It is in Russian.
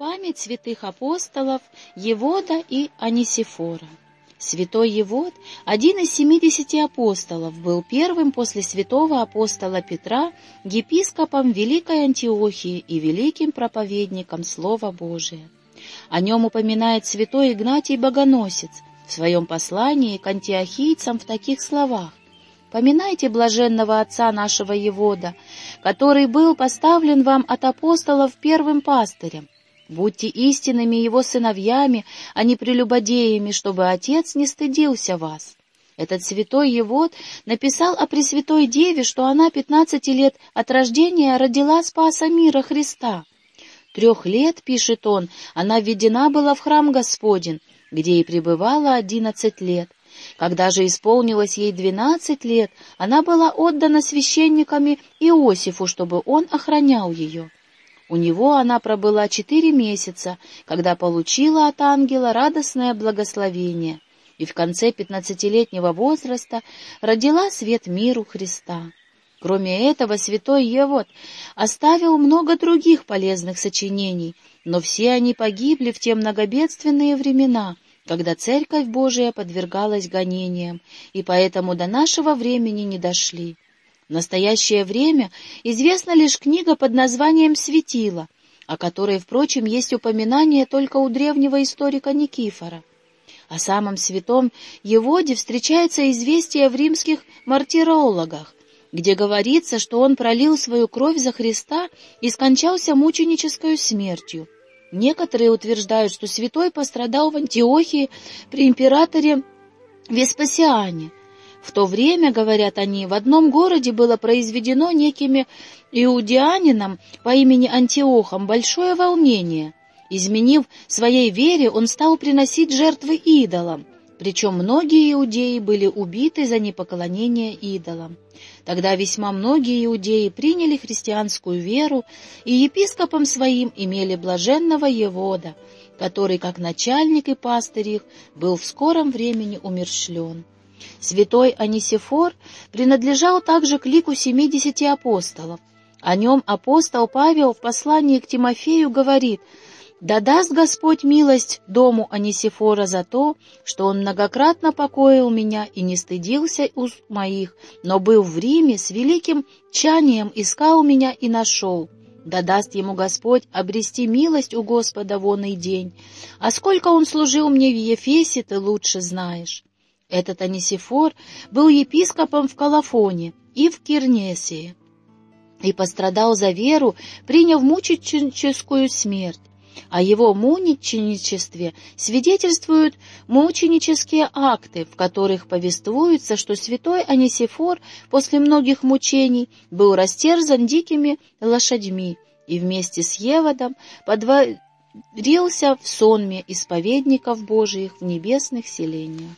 Память святых апостолов Евода и Анисифора. Святой Евод, один из семидесяти апостолов, был первым после святого апостола Петра епископом Великой Антиохии и великим проповедником Слова Божия. О нем упоминает святой Игнатий Богоносец в своем послании к антиохийцам в таких словах. «Поминайте блаженного отца нашего Евода, который был поставлен вам от апостолов первым пастырем, Будьте истинными его сыновьями, а не прелюбодеями, чтобы отец не стыдился вас. Этот святой Евод написал о Пресвятой Деве, что она пятнадцати лет от рождения родила Спаса мира Христа. Трех лет, пишет он, она введена была в храм Господень, где и пребывала одиннадцать лет. Когда же исполнилось ей двенадцать лет, она была отдана священниками Иосифу, чтобы он охранял ее. У него она пробыла четыре месяца, когда получила от ангела радостное благословение, и в конце пятнадцатилетнего возраста родила свет миру Христа. Кроме этого, святой Евод оставил много других полезных сочинений, но все они погибли в те многобедственные времена, когда Церковь Божия подвергалась гонениям, и поэтому до нашего времени не дошли. В настоящее время известна лишь книга под названием «Светило», о которой, впрочем, есть упоминание только у древнего историка Никифора. О самом святом Еводе встречается известие в римских мартирологах, где говорится, что он пролил свою кровь за Христа и скончался мученической смертью. Некоторые утверждают, что святой пострадал в Антиохии при императоре Веспасиане, в то время, говорят они, в одном городе было произведено некими иудеанином по имени Антиохом большое волнение. Изменив своей вере, он стал приносить жертвы идолам, причем многие иудеи были убиты за непоклонение идолам. Тогда весьма многие иудеи приняли христианскую веру и епископом своим имели блаженного Евода, который, как начальник и пастырь их, был в скором времени умершлен. Святой Анисифор принадлежал также к лику семидесяти апостолов. О нем апостол Павел в послании к Тимофею говорит «Да даст Господь милость дому Анисифора за то, что он многократно покоил меня и не стыдился уст моих, но был в Риме с великим чанием, искал меня и нашел». Да даст ему Господь обрести милость у Господа вон и день. А сколько он служил мне в Ефесе, ты лучше знаешь. Этот Анисифор был епископом в Калафоне и в Кирнесии и пострадал за веру, приняв мученическую смерть. О его мученичестве свидетельствуют мученические акты, в которых повествуется, что святой Анисифор после многих мучений был растерзан дикими лошадьми и вместе с Еводом подворился в сонме исповедников Божиих в небесных селениях.